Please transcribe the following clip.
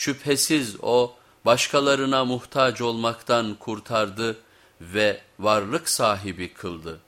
Şüphesiz o başkalarına muhtaç olmaktan kurtardı ve varlık sahibi kıldı.